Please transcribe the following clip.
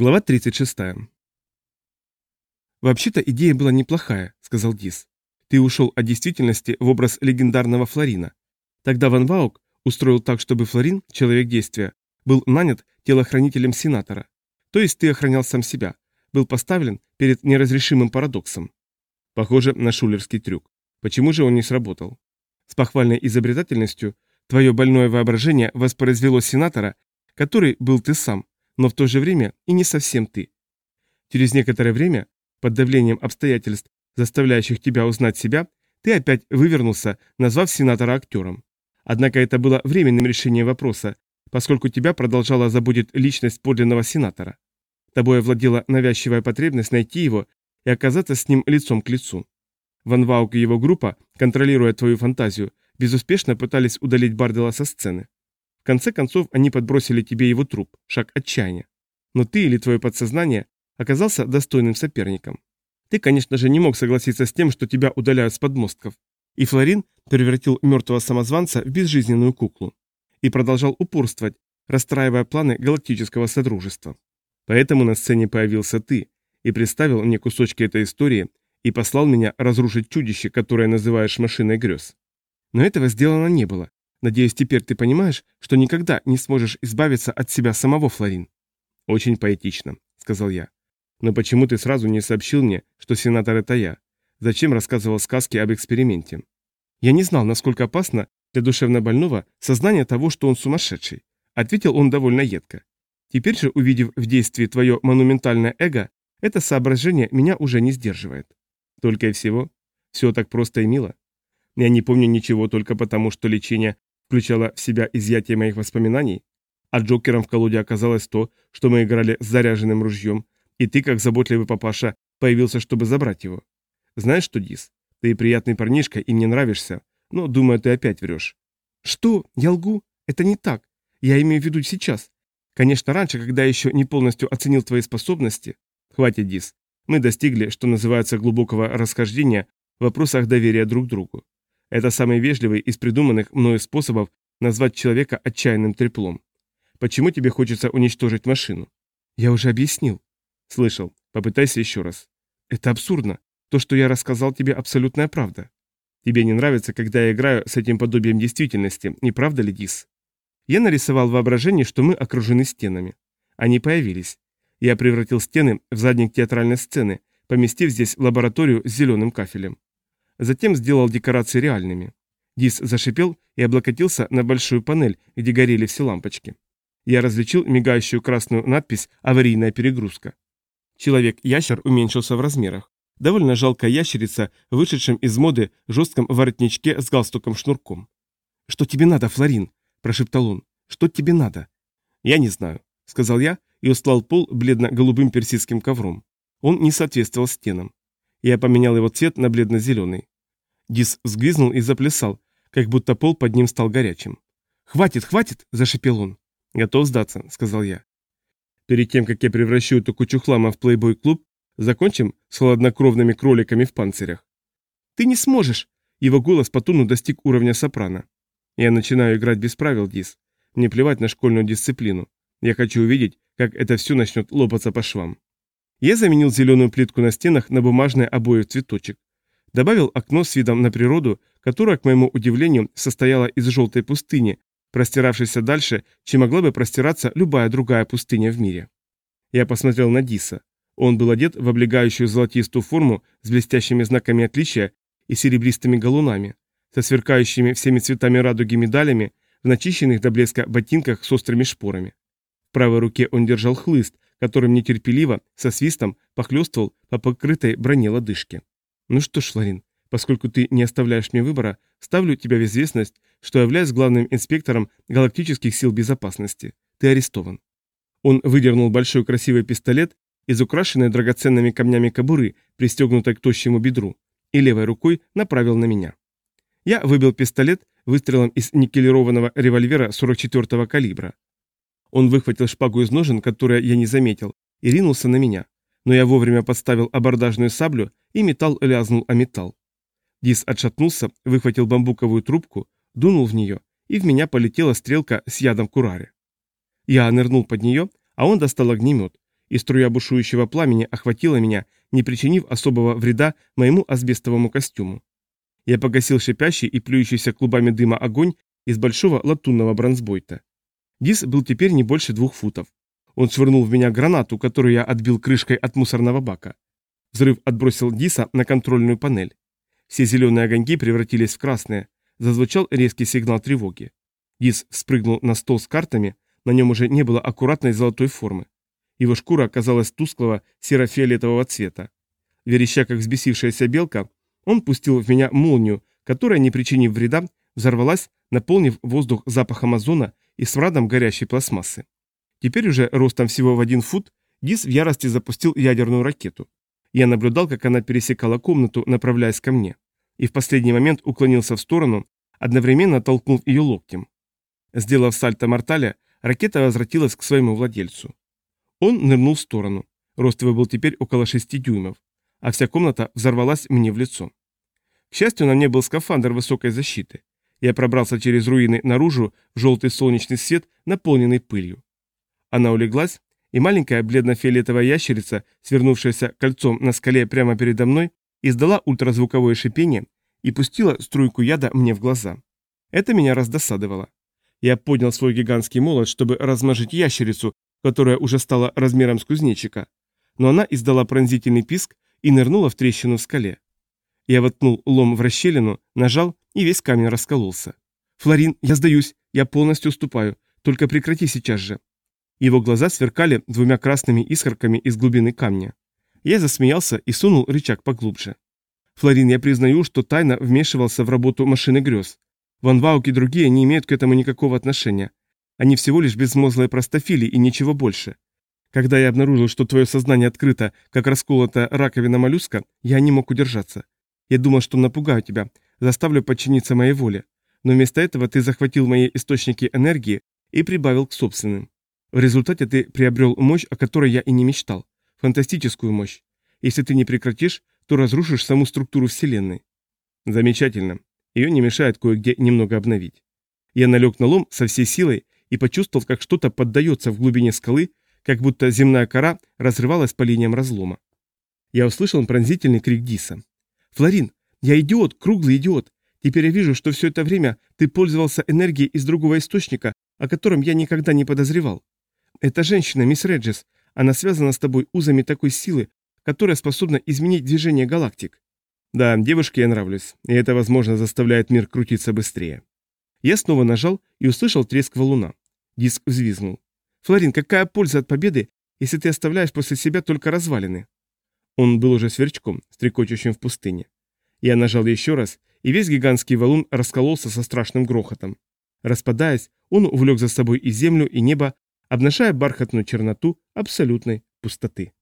Глава 36. «Вообще-то идея была неплохая», — сказал Дис. «Ты ушел от действительности в образ легендарного Флорина. Тогда Ван Ваук устроил так, чтобы Флорин, человек действия, был нанят телохранителем сенатора. То есть ты охранял сам себя, был поставлен перед неразрешимым парадоксом. Похоже на шулерский трюк. Почему же он не сработал? С похвальной изобретательностью твое больное воображение воспроизвело сенатора, который был ты сам, но в то же время и не совсем ты. Через некоторое время, под давлением обстоятельств, заставляющих тебя узнать себя, ты опять вывернулся, назвав сенатора актером. Однако это было временным решением вопроса, поскольку тебя продолжала заботить личность подлинного сенатора. Тобой овладела навязчивая потребность найти его и оказаться с ним лицом к лицу. Ван Ваук и его группа, контролируя твою фантазию, безуспешно пытались удалить Бардела со сцены конце концов, они подбросили тебе его труп, шаг отчаяния. Но ты или твое подсознание оказался достойным соперником. Ты, конечно же, не мог согласиться с тем, что тебя удаляют с подмостков. И Флорин превратил мертвого самозванца в безжизненную куклу. И продолжал упорствовать, расстраивая планы галактического содружества. Поэтому на сцене появился ты и представил мне кусочки этой истории и послал меня разрушить чудище, которое называешь машиной грез. Но этого сделано не было, Надеюсь, теперь ты понимаешь, что никогда не сможешь избавиться от себя самого, Флорин. Очень поэтично, сказал я. Но почему ты сразу не сообщил мне, что сенатор это я? Зачем рассказывал сказки об эксперименте? Я не знал, насколько опасно для душевнобольного сознание того, что он сумасшедший. Ответил он довольно едко. Теперь же, увидев в действии твое монументальное эго, это соображение меня уже не сдерживает. Только и всего. Все так просто и мило. Я не помню ничего только потому, что лечение включала в себя изъятие моих воспоминаний, а Джокером в колоде оказалось то, что мы играли с заряженным ружьем, и ты, как заботливый папаша, появился, чтобы забрать его. Знаешь что, Дис, ты приятный парнишка и мне нравишься, но, думаю, ты опять врешь. Что? Я лгу? Это не так. Я имею в виду сейчас. Конечно, раньше, когда я еще не полностью оценил твои способности... Хватит, Дис. Мы достигли, что называется, глубокого расхождения в вопросах доверия друг другу. Это самый вежливый из придуманных мною способов назвать человека отчаянным треплом. Почему тебе хочется уничтожить машину? Я уже объяснил. Слышал. Попытайся еще раз. Это абсурдно. То, что я рассказал тебе, абсолютная правда. Тебе не нравится, когда я играю с этим подобием действительности, не правда ли, Дис? Я нарисовал воображение, что мы окружены стенами. Они появились. Я превратил стены в задник театральной сцены, поместив здесь лабораторию с зеленым кафелем. Затем сделал декорации реальными. Дис зашипел и облокотился на большую панель, где горели все лампочки. Я различил мигающую красную надпись «Аварийная перегрузка». Человек-ящер уменьшился в размерах. Довольно жалкая ящерица, вышедшим из моды жестком воротничке с галстуком-шнурком. «Что тебе надо, Флорин?» – прошептал он. «Что тебе надо?» «Я не знаю», – сказал я и устлал пол бледно-голубым персидским ковром. Он не соответствовал стенам. Я поменял его цвет на бледно-зеленый. Дис взгвизнул и заплясал, как будто пол под ним стал горячим. «Хватит, хватит!» – зашипел он. «Готов сдаться», – сказал я. «Перед тем, как я превращу эту кучу хлама в плейбой-клуб, закончим с холоднокровными кроликами в панцирях». «Ты не сможешь!» Его голос по тону достиг уровня сопрано. «Я начинаю играть без правил, Дис. Мне плевать на школьную дисциплину. Я хочу увидеть, как это все начнет лопаться по швам». Я заменил зеленую плитку на стенах на бумажные обои в цветочек. Добавил окно с видом на природу, которое, к моему удивлению, состояло из желтой пустыни, простиравшейся дальше, чем могла бы простираться любая другая пустыня в мире. Я посмотрел на Диса. Он был одет в облегающую золотистую форму с блестящими знаками отличия и серебристыми галунами, со сверкающими всеми цветами радуги медалями, в начищенных до блеска ботинках с острыми шпорами. В правой руке он держал хлыст, которым нетерпеливо, со свистом, похлестывал по покрытой броне лодыжки. «Ну что ж, Флорин, поскольку ты не оставляешь мне выбора, ставлю тебя в известность, что являюсь главным инспектором галактических сил безопасности. Ты арестован». Он выдернул большой красивый пистолет из украшенной драгоценными камнями кобуры, пристегнутой к тощему бедру, и левой рукой направил на меня. Я выбил пистолет выстрелом из никелированного револьвера 44-го калибра. Он выхватил шпагу из ножен, которую я не заметил, и ринулся на меня. Но я вовремя подставил абордажную саблю, и металл лязнул о металл. Дис отшатнулся, выхватил бамбуковую трубку, дунул в нее, и в меня полетела стрелка с ядом курари. Я нырнул под нее, а он достал огнемет, и струя бушующего пламени охватила меня, не причинив особого вреда моему асбестовому костюму. Я погасил шипящий и плюющийся клубами дыма огонь из большого латунного бронзбойта. Дис был теперь не больше двух футов. Он швырнул в меня гранату, которую я отбил крышкой от мусорного бака. Взрыв отбросил Диса на контрольную панель. Все зеленые огоньки превратились в красные. Зазвучал резкий сигнал тревоги. Дис спрыгнул на стол с картами, на нем уже не было аккуратной золотой формы. Его шкура оказалась тусклого серо-фиолетового цвета. Вереща, как взбесившаяся белка, он пустил в меня молнию, которая, не причинив вреда, взорвалась, наполнив воздух запахом озона и смрадом горящей пластмассы. Теперь уже ростом всего в один фут Дис в ярости запустил ядерную ракету. Я наблюдал, как она пересекала комнату, направляясь ко мне, и в последний момент уклонился в сторону, одновременно толкнув ее локтем. Сделав сальто морталя, ракета возвратилась к своему владельцу. Он нырнул в сторону. Рост его был теперь около 6 дюймов, а вся комната взорвалась мне в лицо. К счастью, на мне был скафандр высокой защиты. Я пробрался через руины наружу в желтый солнечный свет, наполненный пылью. Она улеглась, и маленькая бледно-фиолетовая ящерица, свернувшаяся кольцом на скале прямо передо мной, издала ультразвуковое шипение и пустила струйку яда мне в глаза. Это меня раздосадовало. Я поднял свой гигантский молот, чтобы размажить ящерицу, которая уже стала размером с кузнечика, но она издала пронзительный писк и нырнула в трещину в скале. Я воткнул лом в расщелину, нажал, и весь камень раскололся. «Флорин, я сдаюсь, я полностью уступаю, только прекрати сейчас же». Его глаза сверкали двумя красными искорками из глубины камня. Я засмеялся и сунул рычаг поглубже. «Флорин, я признаю, что тайно вмешивался в работу машины грез. Ван Ваук и другие не имеют к этому никакого отношения. Они всего лишь безмозглые простофили и ничего больше. Когда я обнаружил, что твое сознание открыто, как расколотая раковина моллюска, я не мог удержаться. Я думал, что напугаю тебя, заставлю подчиниться моей воле. Но вместо этого ты захватил мои источники энергии и прибавил к собственным. В результате ты приобрел мощь, о которой я и не мечтал. Фантастическую мощь. Если ты не прекратишь, то разрушишь саму структуру Вселенной. Замечательно. Ее не мешает кое-где немного обновить. Я налег на лом со всей силой и почувствовал, как что-то поддается в глубине скалы, как будто земная кора разрывалась по линиям разлома. Я услышал пронзительный крик Диса. «Флорин, я идиот, круглый идиот. Теперь я вижу, что все это время ты пользовался энергией из другого источника, о котором я никогда не подозревал. Эта женщина, мисс Реджес, она связана с тобой узами такой силы, которая способна изменить движение галактик. Да, девушке я нравлюсь, и это, возможно, заставляет мир крутиться быстрее. Я снова нажал и услышал треск валуна. Диск взвизгнул. «Флорин, какая польза от победы, если ты оставляешь после себя только развалины?» Он был уже сверчком, стрекочущим в пустыне. Я нажал еще раз, и весь гигантский валун раскололся со страшным грохотом. Распадаясь, он увлек за собой и землю, и небо, обнажая бархатную черноту абсолютной пустоты.